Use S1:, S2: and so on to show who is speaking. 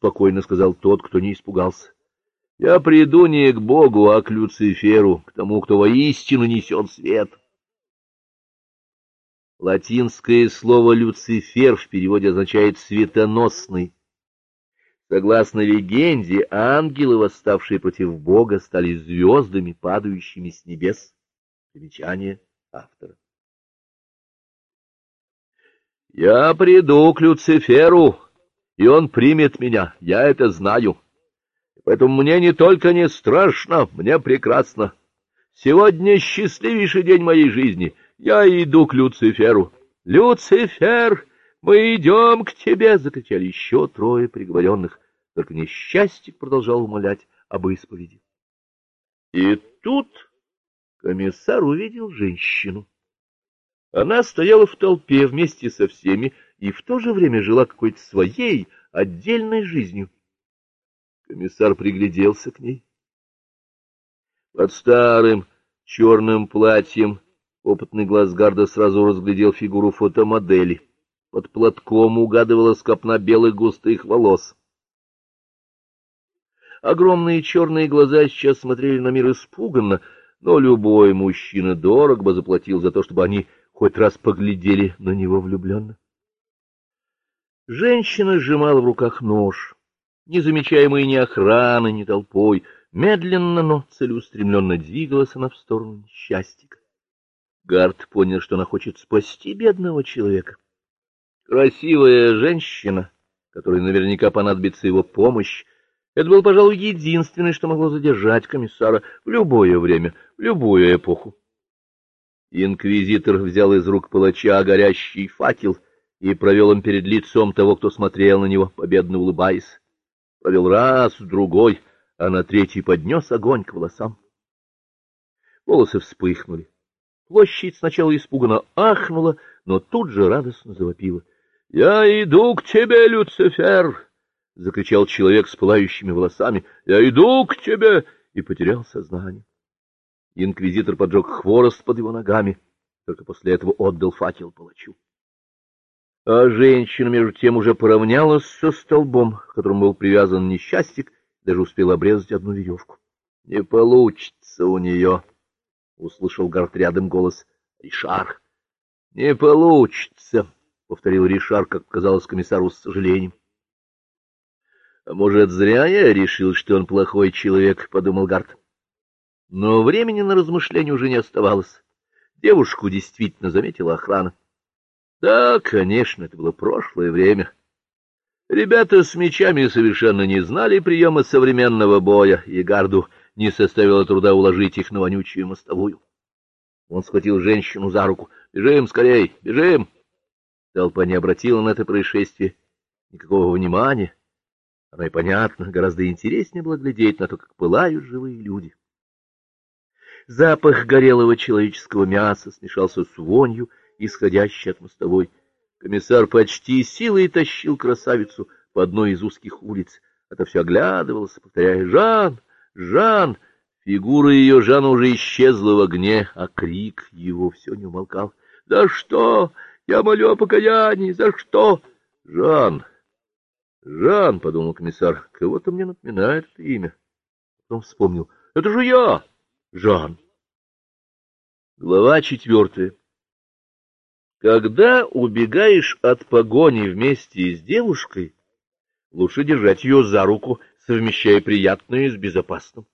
S1: спокойно сказал тот, кто не испугался. — Я приду не к Богу, а к Люциферу, к тому, кто воистину несет свет. Латинское слово «люцифер» в переводе означает «светоносный». Согласно легенде, ангелы, восставшие против Бога, стали звездами, падающими с небес. Примечание автора. «Я приду к Люциферу, и он примет меня, я это знаю. Поэтому мне не только не страшно, мне прекрасно. Сегодня счастливейший день моей жизни — я иду к Люциферу. Люцифер, мы идем к тебе, закричали еще трое приговоренных. Только несчастье продолжал умолять об исповеди. И тут комиссар увидел женщину. Она стояла в толпе вместе со всеми и в то же время жила какой-то своей отдельной жизнью. Комиссар пригляделся к ней. Под старым черным платьем Опытный глаз Гарда сразу разглядел фигуру фотомодели. Под платком угадывалась копна белых густых волос. Огромные черные глаза сейчас смотрели на мир испуганно, но любой мужчина дорог бы заплатил за то, чтобы они хоть раз поглядели на него влюбленно. Женщина сжимала в руках нож, не замечаемой ни охраны, ни толпой, медленно, но целеустремленно двигалась она в сторону счастья. Гард понял, что она хочет спасти бедного человека. Красивая женщина, которой наверняка понадобится его помощь, это был, пожалуй, единственное, что могло задержать комиссара в любое время, в любую эпоху. Инквизитор взял из рук палача горящий факел и провел им перед лицом того, кто смотрел на него, победно улыбаясь. Провел раз, другой, а на третий поднес огонь к волосам. Волосы вспыхнули. Площадь сначала испуганно ахнула, но тут же радостно завопила. — Я иду к тебе, Люцифер! — закричал человек с пылающими волосами. — Я иду к тебе! И потерял сознание. Инквизитор поджег хворост под его ногами, только после этого отдал факел палачу. А женщина, между тем, уже поравнялась со столбом, к которому был привязан несчастик, даже успел обрезать одну веревку. — Не получится у нее! услышал Гарт рядом голос Ришар. — Не получится, — повторил Ришар, как казалось комиссару с сожалением. — А может, зря я решил, что он плохой человек, — подумал Гарт. Но времени на размышления уже не оставалось. Девушку действительно заметила охрана. Да, конечно, это было прошлое время. Ребята с мечами совершенно не знали приема современного боя, и Гарду не составило труда уложить их на вонючую мостовую. Он схватил женщину за руку. — Бежим скорей, бежим! Толпа не обратила на это происшествие никакого внимания. Оно и понятно, гораздо интереснее было глядеть на то, как пылают живые люди. Запах горелого человеческого мяса смешался с вонью, исходящей от мостовой. Комиссар почти силой тащил красавицу по одной из узких улиц, а то все оглядывался, повторяя «Жан! Жан!» Фигура ее Жана уже исчезла в огне, а крик его все не умолкал. «За что? Я молю о покаянии! За что?» «Жан! Жан!» — подумал комиссар. «Кого-то мне напоминает это имя». Потом вспомнил. «Это же я! Жан!» Глава четвертая. Когда убегаешь от погони вместе с девушкой, лучше держать ее за руку, совмещая приятное с безопасным.